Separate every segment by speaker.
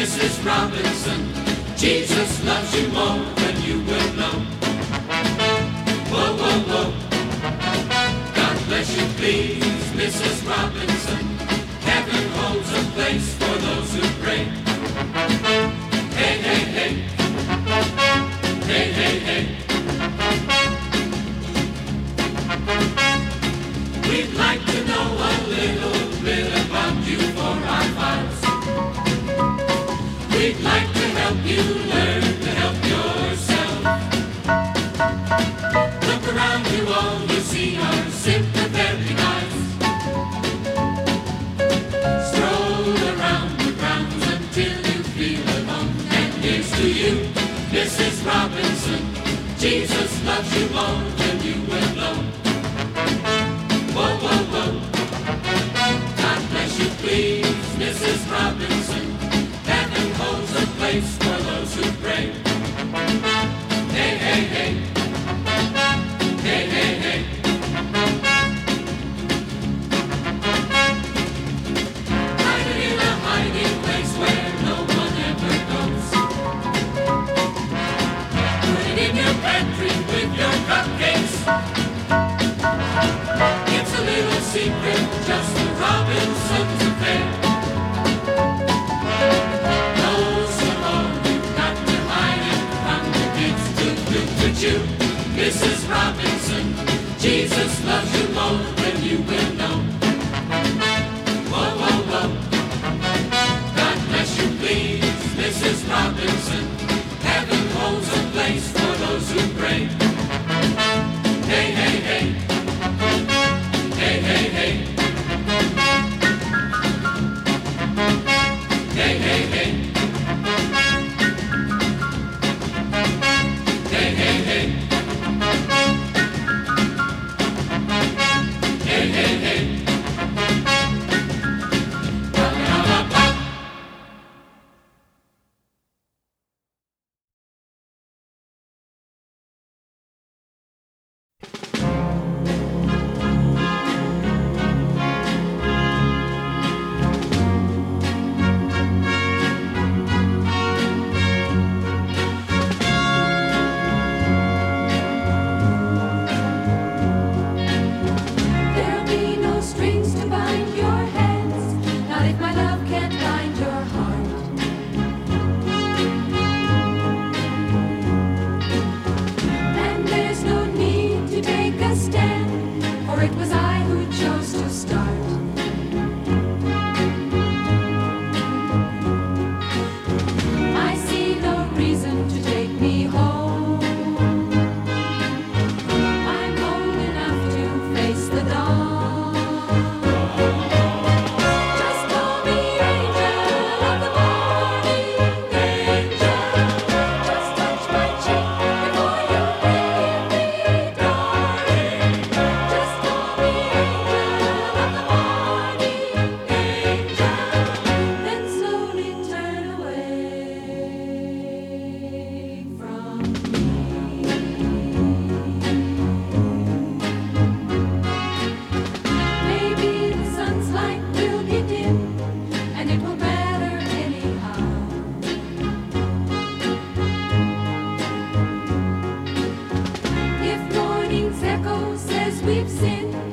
Speaker 1: Mrs. Robinson. Jesus loves you more than you will know. Whoa, whoa, whoa. God bless you, please, Mrs. Robinson. Heaven holds a place for those who pray. Hey, hey, hey. Hey, hey, hey. We'd like to know a little bit We'd like to help you learn.
Speaker 2: we've sinned.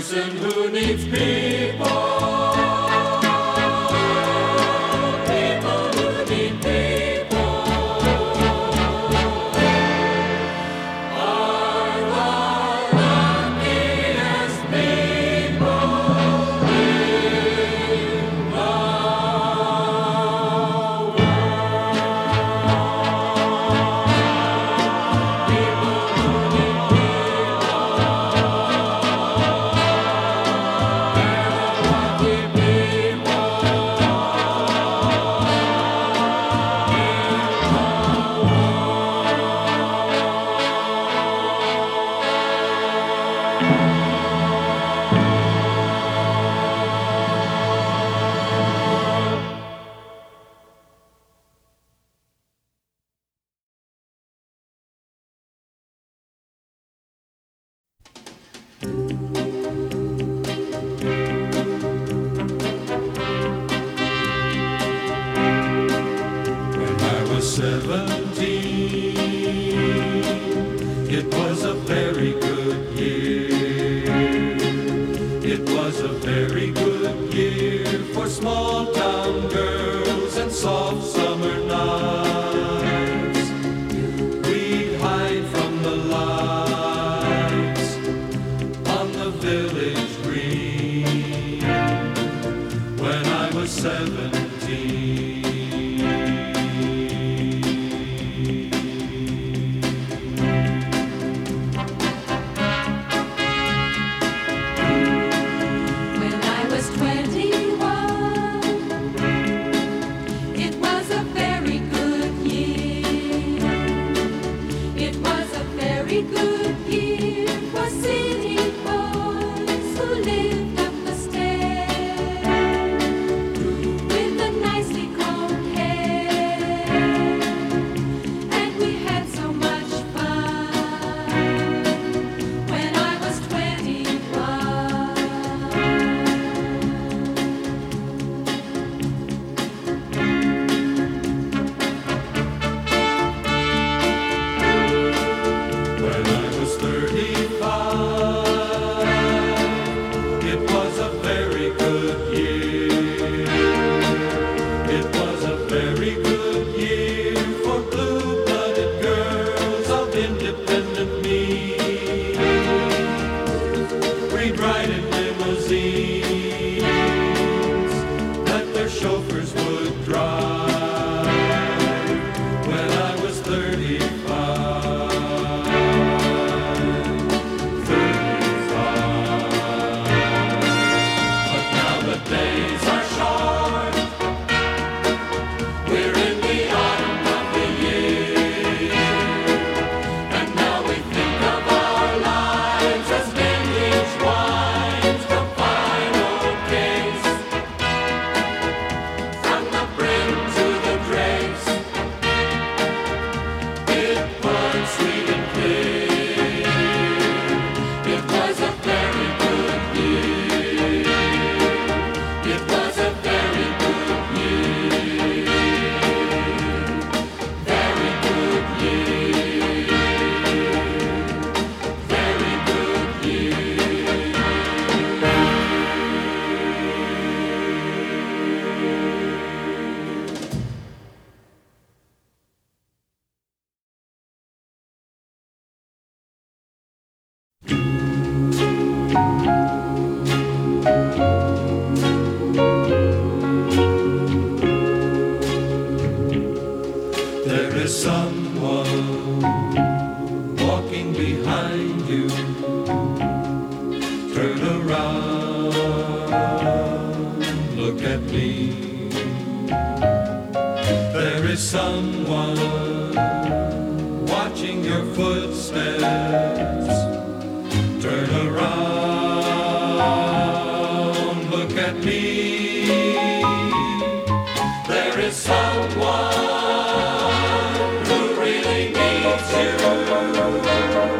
Speaker 2: Person who needs people.
Speaker 1: When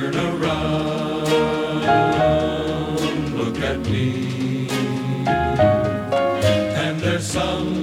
Speaker 1: turn around, look at me, and there's some.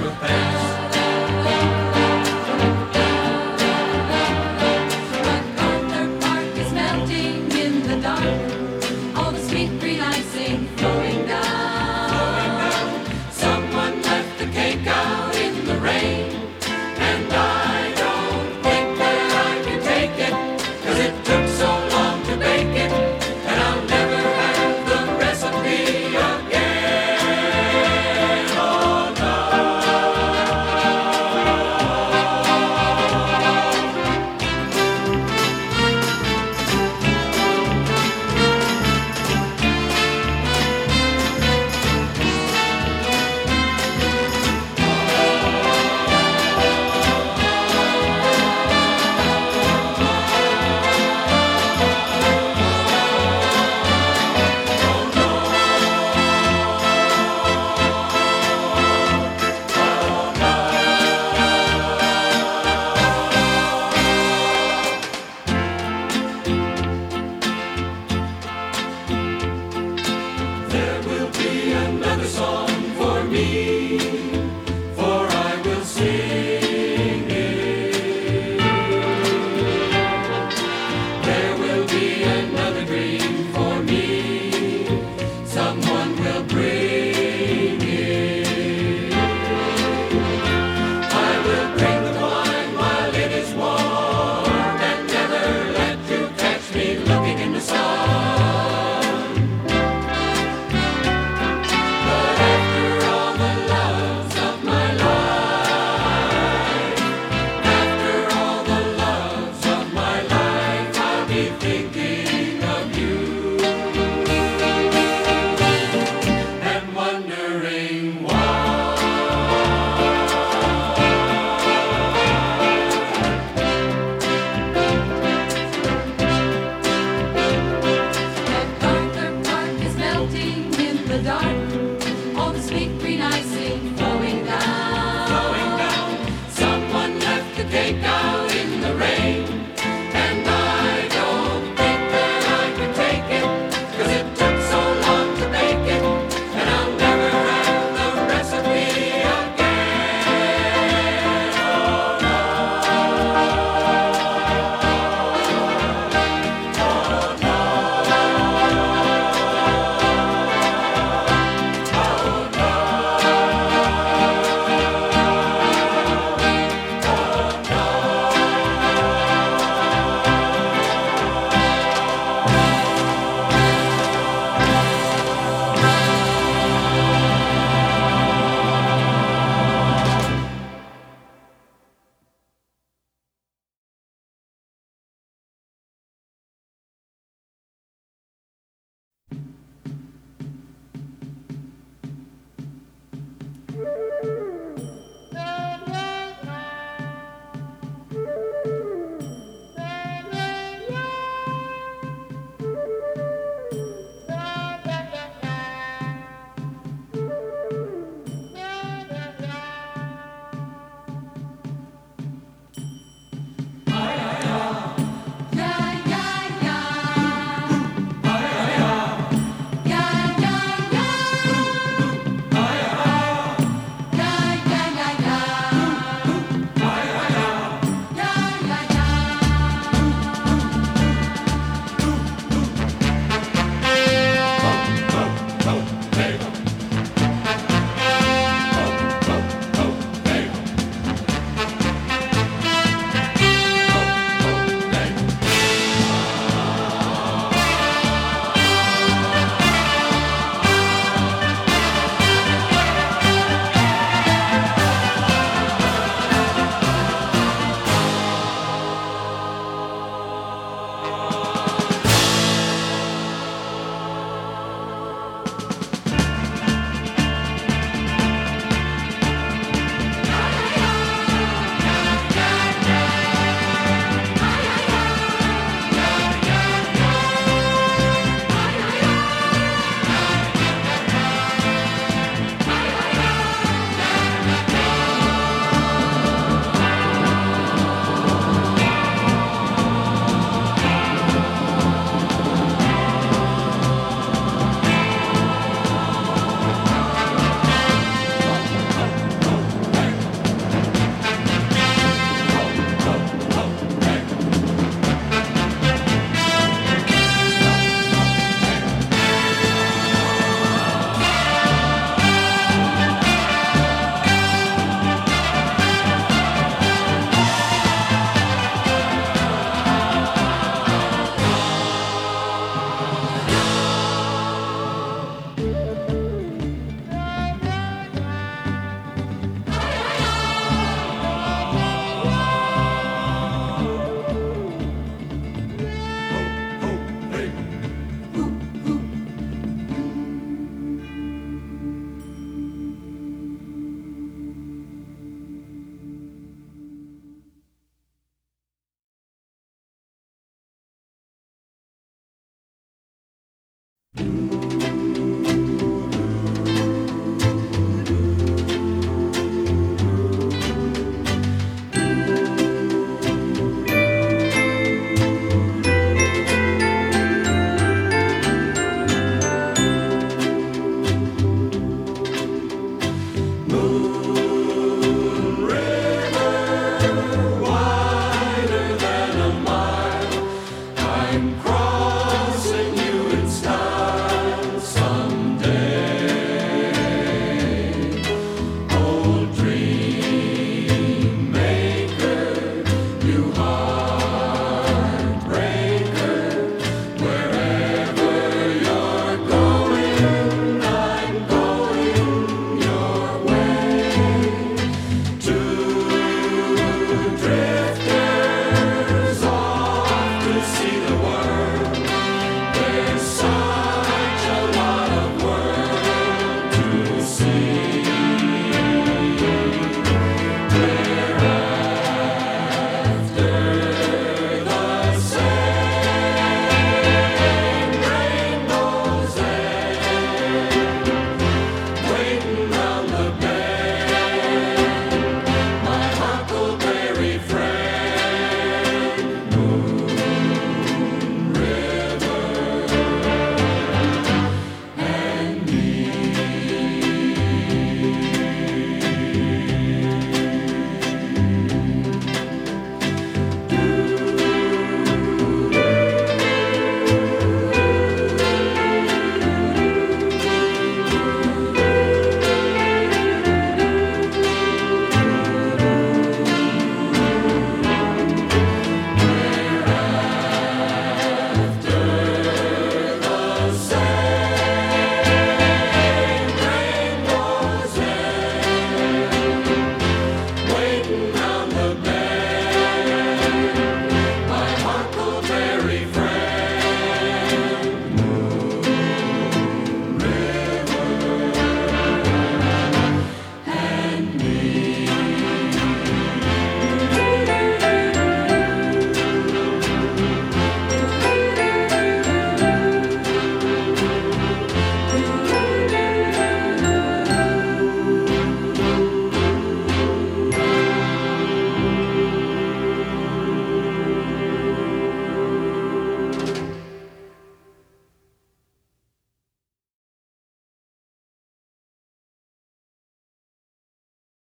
Speaker 1: pelo preço.